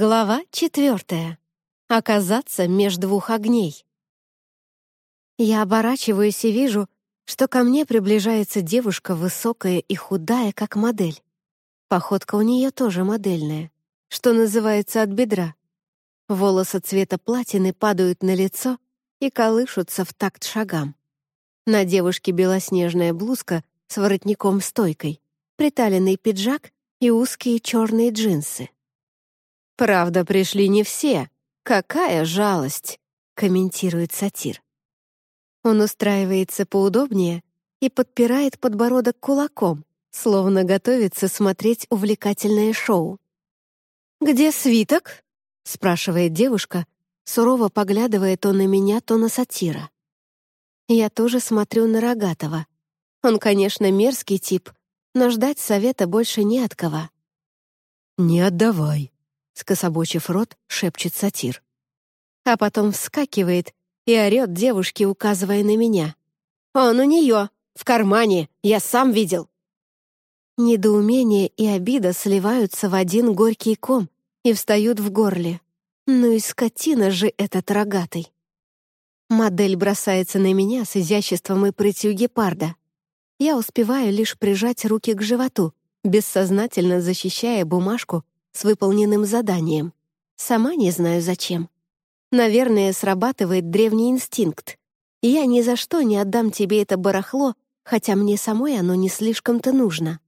Глава четвертая. Оказаться между двух огней. Я оборачиваюсь и вижу, что ко мне приближается девушка высокая и худая, как модель. Походка у нее тоже модельная, что называется от бедра. Волосы цвета платины падают на лицо и колышутся в такт шагам. На девушке белоснежная блузка с воротником-стойкой, приталенный пиджак и узкие черные джинсы. «Правда, пришли не все. Какая жалость!» — комментирует сатир. Он устраивается поудобнее и подпирает подбородок кулаком, словно готовится смотреть увлекательное шоу. «Где свиток?» — спрашивает девушка, сурово поглядывая то на меня, то на сатира. Я тоже смотрю на Рогатого. Он, конечно, мерзкий тип, но ждать совета больше не от кого. «Не отдавай», скособочив рот, шепчет сатир. А потом вскакивает и орет девушке, указывая на меня. «Он у нее! В кармане! Я сам видел!» Недоумение и обида сливаются в один горький ком и встают в горле. Ну и скотина же этот рогатый. Модель бросается на меня с изяществом и прытью гепарда. Я успеваю лишь прижать руки к животу, бессознательно защищая бумажку с выполненным заданием. Сама не знаю зачем. Наверное, срабатывает древний инстинкт. Я ни за что не отдам тебе это барахло, хотя мне самой оно не слишком-то нужно.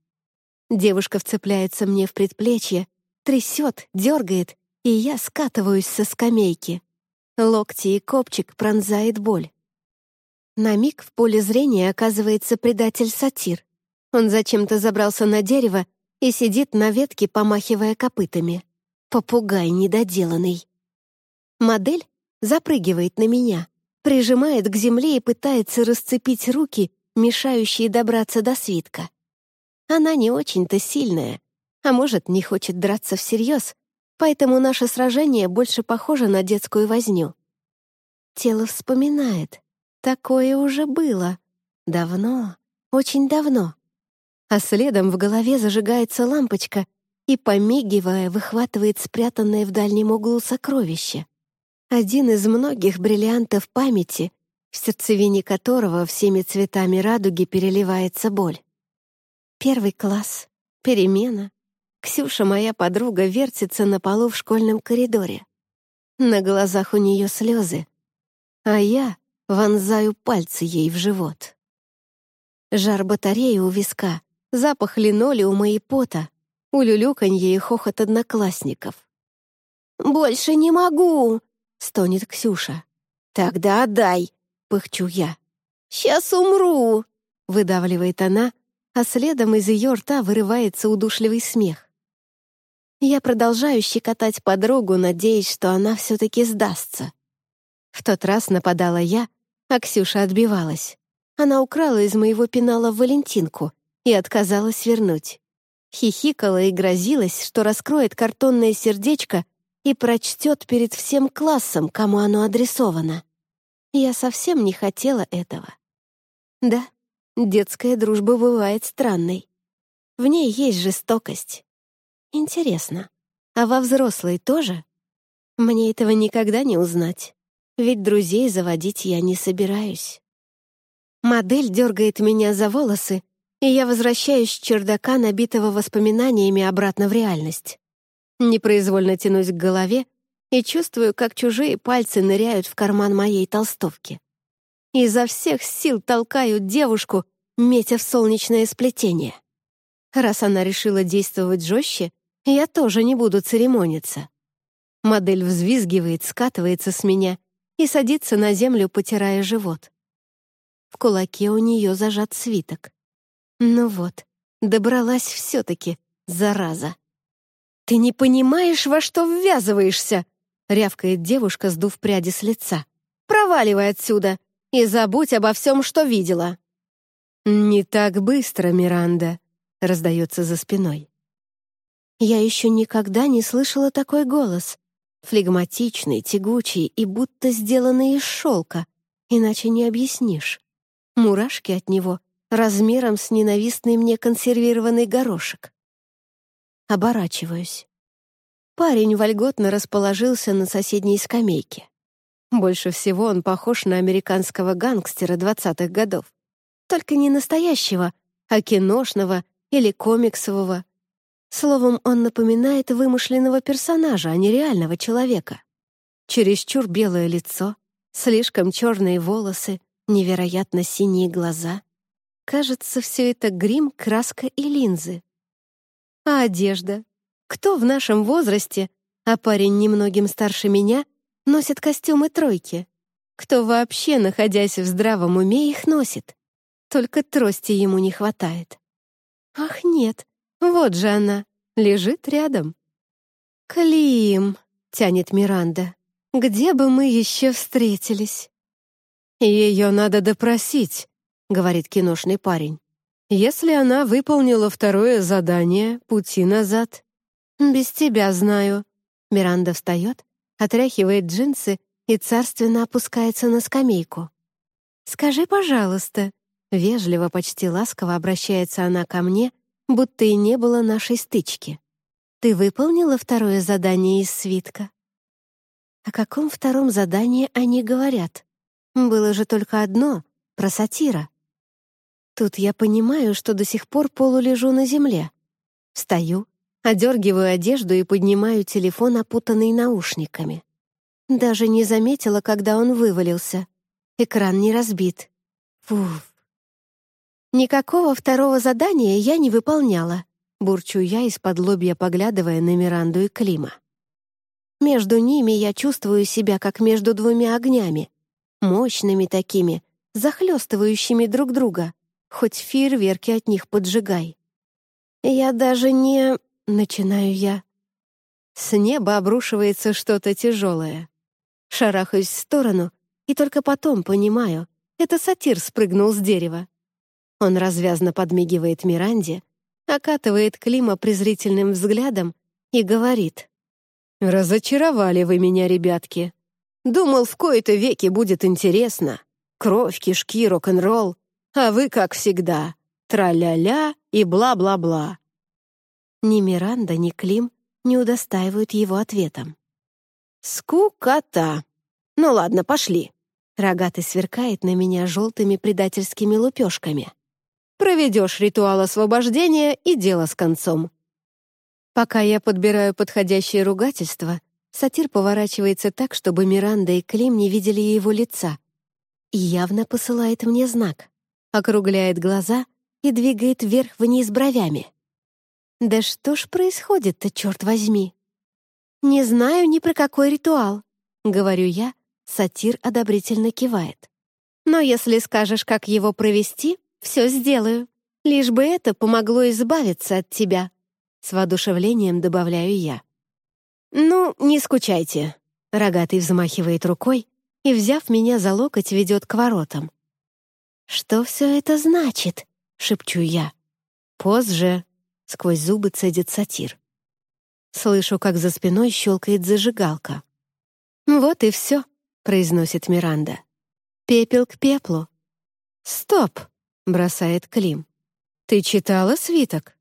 Девушка вцепляется мне в предплечье, трясет, дергает, и я скатываюсь со скамейки. Локти и копчик пронзает боль. На миг в поле зрения оказывается предатель-сатир. Он зачем-то забрался на дерево и сидит на ветке, помахивая копытами. Попугай недоделанный. Модель запрыгивает на меня, прижимает к земле и пытается расцепить руки, мешающие добраться до свитка. Она не очень-то сильная, а может, не хочет драться всерьез, поэтому наше сражение больше похоже на детскую возню. Тело вспоминает. Такое уже было. Давно, очень давно а следом в голове зажигается лампочка и, помигивая, выхватывает спрятанное в дальнем углу сокровище. Один из многих бриллиантов памяти, в сердцевине которого всеми цветами радуги переливается боль. Первый класс, перемена. Ксюша, моя подруга, вертится на полу в школьном коридоре. На глазах у нее слезы, а я вонзаю пальцы ей в живот. Жар батареи у виска, запах линолеума и пота, улюлюканье и хохот одноклассников. «Больше не могу!» — стонет Ксюша. «Тогда отдай!» — пыхчу я. «Сейчас умру!» — выдавливает она, а следом из ее рта вырывается удушливый смех. Я продолжаю щекотать подругу, надеясь, что она все-таки сдастся. В тот раз нападала я, а Ксюша отбивалась. Она украла из моего пенала Валентинку, и отказалась вернуть. Хихикала и грозилась, что раскроет картонное сердечко и прочтет перед всем классом, кому оно адресовано. Я совсем не хотела этого. Да, детская дружба бывает странной. В ней есть жестокость. Интересно, а во взрослой тоже? Мне этого никогда не узнать, ведь друзей заводить я не собираюсь. Модель дергает меня за волосы и я возвращаюсь с чердака, набитого воспоминаниями, обратно в реальность. Непроизвольно тянусь к голове и чувствую, как чужие пальцы ныряют в карман моей толстовки. Изо всех сил толкаю девушку, метя в солнечное сплетение. Раз она решила действовать жестче, я тоже не буду церемониться. Модель взвизгивает, скатывается с меня и садится на землю, потирая живот. В кулаке у нее зажат свиток. Ну вот, добралась все-таки, зараза. «Ты не понимаешь, во что ввязываешься!» — рявкает девушка, сдув пряди с лица. «Проваливай отсюда и забудь обо всем, что видела!» «Не так быстро, Миранда!» — раздается за спиной. Я еще никогда не слышала такой голос. Флегматичный, тягучий и будто сделанный из шелка. Иначе не объяснишь. Мурашки от него размером с ненавистный мне консервированный горошек. Оборачиваюсь. Парень вольготно расположился на соседней скамейке. Больше всего он похож на американского гангстера двадцатых годов. Только не настоящего, а киношного или комиксового. Словом, он напоминает вымышленного персонажа, а не реального человека. Чересчур белое лицо, слишком черные волосы, невероятно синие глаза. Кажется, все это грим, краска и линзы. А одежда? Кто в нашем возрасте, а парень немногим старше меня, носит костюмы тройки? Кто вообще, находясь в здравом уме, их носит? Только трости ему не хватает. Ах, нет, вот же она, лежит рядом. «Клим», — тянет Миранда, — «где бы мы еще встретились?» «Ее надо допросить», — говорит киношный парень. «Если она выполнила второе задание, пути назад». «Без тебя знаю». Миранда встает, отряхивает джинсы и царственно опускается на скамейку. «Скажи, пожалуйста», — вежливо, почти ласково обращается она ко мне, будто и не было нашей стычки. «Ты выполнила второе задание из свитка?» О каком втором задании они говорят? Было же только одно — про сатира. Тут я понимаю, что до сих пор полулежу на земле. Встаю, одергиваю одежду и поднимаю телефон, опутанный наушниками. Даже не заметила, когда он вывалился. Экран не разбит. Фуф. Никакого второго задания я не выполняла, бурчу я из-под лобья, поглядывая на Миранду и Клима. Между ними я чувствую себя, как между двумя огнями, мощными такими, захлестывающими друг друга, хоть фейерверки от них поджигай. Я даже не... Начинаю я. С неба обрушивается что-то тяжелое. Шарахаюсь в сторону, и только потом понимаю, это сатир спрыгнул с дерева. Он развязно подмигивает Миранде, окатывает Клима презрительным взглядом и говорит. «Разочаровали вы меня, ребятки. Думал, в кои-то веки будет интересно. Кровь, кишки, рок-н-ролл. А вы, как всегда, тра-ля-ля и бла-бла-бла». Ни Миранда, ни Клим не удостаивают его ответом. «Скукота! Ну ладно, пошли!» Рогатый сверкает на меня желтыми предательскими лупешками. «Проведешь ритуал освобождения и дело с концом». Пока я подбираю подходящее ругательство, Сатир поворачивается так, чтобы Миранда и Клим не видели его лица. И явно посылает мне знак. Округляет глаза и двигает вверх-вниз бровями. Да что ж происходит-то, черт возьми? Не знаю ни про какой ритуал, говорю я, сатир одобрительно кивает. Но если скажешь, как его провести, все сделаю. Лишь бы это помогло избавиться от тебя. С воодушевлением добавляю я. «Ну, не скучайте», — рогатый взмахивает рукой и, взяв меня за локоть, ведет к воротам. «Что все это значит?» — шепчу я. «Позже», — сквозь зубы цедит сатир. Слышу, как за спиной щелкает зажигалка. «Вот и все», — произносит Миранда. «Пепел к пеплу». «Стоп», — бросает Клим. «Ты читала свиток?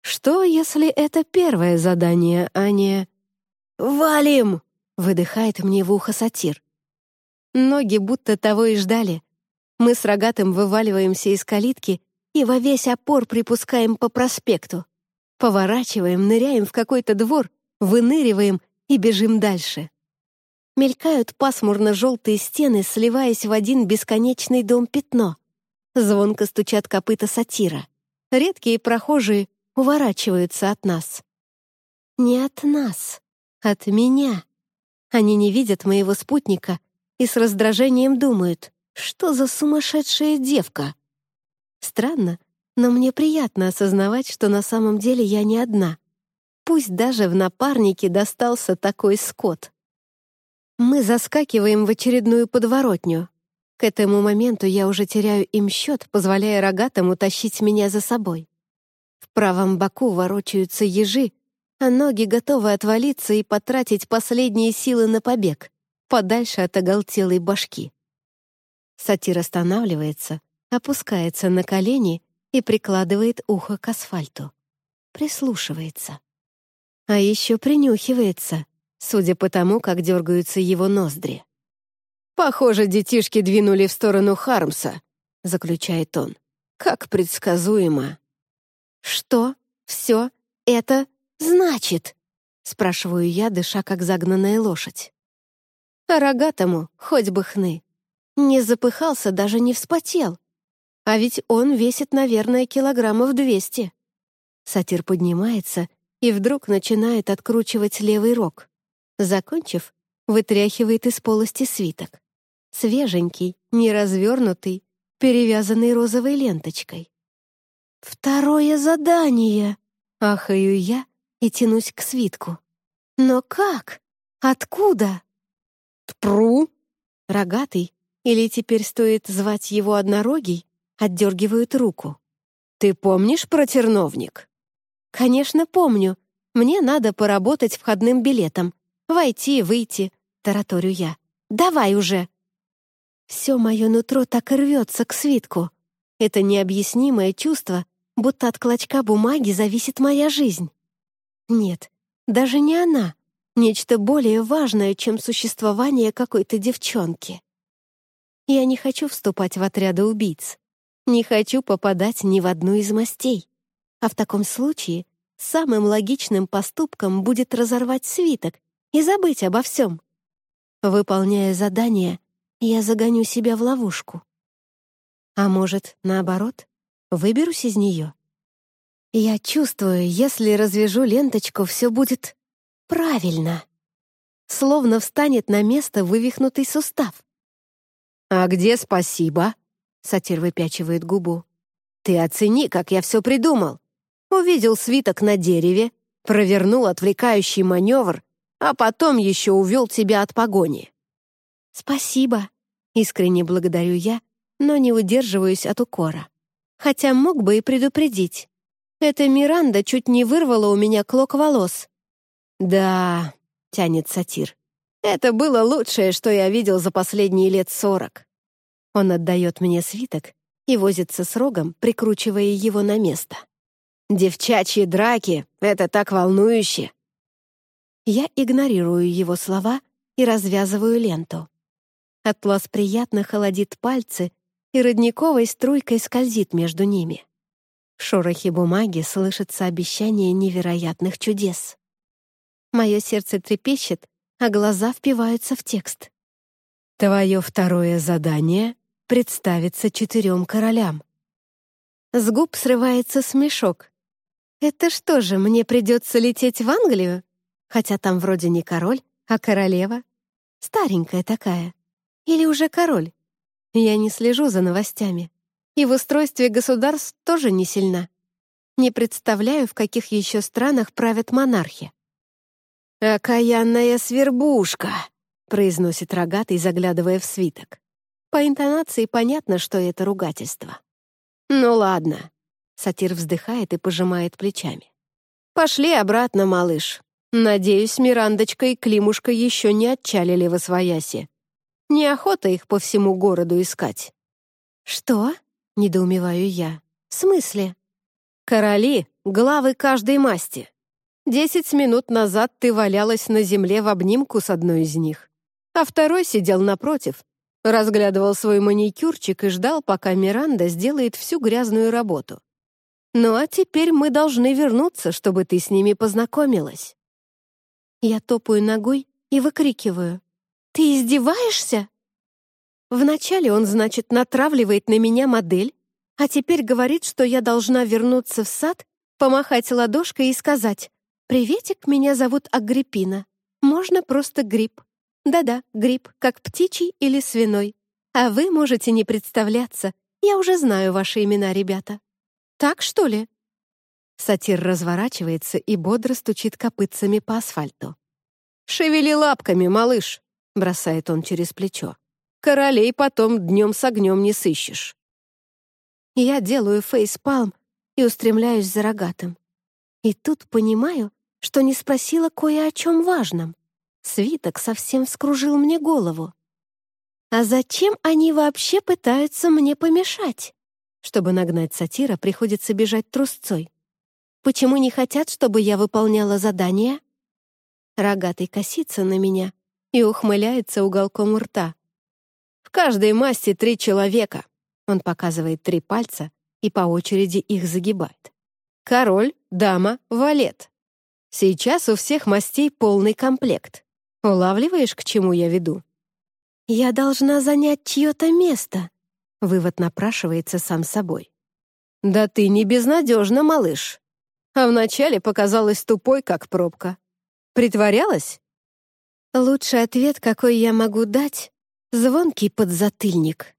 Что, если это первое задание, а не...» «Валим!» — выдыхает мне в ухо сатир. Ноги будто того и ждали. Мы с рогатым вываливаемся из калитки и во весь опор припускаем по проспекту. Поворачиваем, ныряем в какой-то двор, выныриваем и бежим дальше. Мелькают пасмурно-желтые стены, сливаясь в один бесконечный дом-пятно. Звонко стучат копыта сатира. Редкие прохожие уворачиваются от нас. Не от нас. От меня. Они не видят моего спутника и с раздражением думают, что за сумасшедшая девка. Странно, но мне приятно осознавать, что на самом деле я не одна. Пусть даже в напарнике достался такой скот. Мы заскакиваем в очередную подворотню. К этому моменту я уже теряю им счет, позволяя рогатому тащить меня за собой. В правом боку ворочаются ежи, а ноги готовы отвалиться и потратить последние силы на побег, подальше от оголтелой башки. Сатир останавливается, опускается на колени и прикладывает ухо к асфальту. Прислушивается. А еще принюхивается, судя по тому, как дергаются его ноздри. «Похоже, детишки двинули в сторону Хармса», — заключает он. «Как предсказуемо». «Что все это значит?» — спрашиваю я, дыша как загнанная лошадь. А рогатому хоть бы хны. Не запыхался, даже не вспотел. А ведь он весит, наверное, килограммов двести. Сатир поднимается и вдруг начинает откручивать левый рог. Закончив, вытряхивает из полости свиток. Свеженький, неразвернутый, перевязанный розовой ленточкой. «Второе задание!» — ахаю я и тянусь к свитку. «Но как? Откуда?» «Тпру!» Рогатый, или теперь стоит звать его однорогий, отдергивают руку. «Ты помнишь про терновник?» «Конечно, помню. Мне надо поработать входным билетом. Войти, выйти», — тараторю я. «Давай уже!» Все мое нутро так и рвется к свитку. Это необъяснимое чувство, будто от клочка бумаги зависит моя жизнь. Нет, даже не она. Нечто более важное, чем существование какой-то девчонки. Я не хочу вступать в отряды убийц. Не хочу попадать ни в одну из мастей. А в таком случае самым логичным поступком будет разорвать свиток и забыть обо всем. Выполняя задание, я загоню себя в ловушку. А может, наоборот, выберусь из нее? Я чувствую, если развяжу ленточку, все будет правильно. Словно встанет на место вывихнутый сустав. «А где спасибо?» — сатир выпячивает губу. «Ты оцени, как я все придумал. Увидел свиток на дереве, провернул отвлекающий маневр, а потом еще увел тебя от погони. «Спасибо», — искренне благодарю я, но не удерживаюсь от укора. Хотя мог бы и предупредить. Эта Миранда чуть не вырвала у меня клок волос. «Да», — тянет сатир, — «это было лучшее, что я видел за последние лет сорок». Он отдает мне свиток и возится с рогом, прикручивая его на место. «Девчачьи драки — это так волнующе!» Я игнорирую его слова и развязываю ленту. Атлас приятно холодит пальцы и родниковой струйкой скользит между ними. В шорохе бумаги слышится обещание невероятных чудес. Мое сердце трепещет, а глаза впиваются в текст. «Твое второе задание — представиться четырем королям». С губ срывается смешок. «Это что же, мне придется лететь в Англию? Хотя там вроде не король, а королева. Старенькая такая. Или уже король? Я не слежу за новостями. И в устройстве государств тоже не сильна. Не представляю, в каких еще странах правят монархи. «Окаянная свербушка», — произносит рогатый, заглядывая в свиток. По интонации понятно, что это ругательство. «Ну ладно», — сатир вздыхает и пожимает плечами. «Пошли обратно, малыш. Надеюсь, Мирандочка и Климушка еще не отчалили в Освояси. Неохота их по всему городу искать». «Что?» — недоумеваю я. «В смысле?» «Короли — главы каждой масти. Десять минут назад ты валялась на земле в обнимку с одной из них, а второй сидел напротив, разглядывал свой маникюрчик и ждал, пока Миранда сделает всю грязную работу. Ну а теперь мы должны вернуться, чтобы ты с ними познакомилась». Я топаю ногой и выкрикиваю. «Ты издеваешься?» Вначале он, значит, натравливает на меня модель, а теперь говорит, что я должна вернуться в сад, помахать ладошкой и сказать «Приветик, меня зовут Агриппина. Можно просто гриб. Да-да, гриб, как птичий или свиной. А вы можете не представляться. Я уже знаю ваши имена, ребята. Так, что ли?» Сатир разворачивается и бодро стучит копытцами по асфальту. «Шевели лапками, малыш!» бросает он через плечо. «Королей потом днем с огнем не сыщешь». Я делаю фейспалм и устремляюсь за рогатым. И тут понимаю, что не спросила кое о чем важном. Свиток совсем вскружил мне голову. А зачем они вообще пытаются мне помешать? Чтобы нагнать сатира, приходится бежать трусцой. Почему не хотят, чтобы я выполняла задания?» Рогатый косится на меня и ухмыляется уголком рта. «В каждой масти три человека!» Он показывает три пальца и по очереди их загибает. «Король, дама, валет. Сейчас у всех мастей полный комплект. Улавливаешь, к чему я веду?» «Я должна занять чье-то место», — вывод напрашивается сам собой. «Да ты не безнадежна, малыш. А вначале показалась тупой, как пробка. Притворялась?» Лучший ответ, какой я могу дать — звонкий подзатыльник.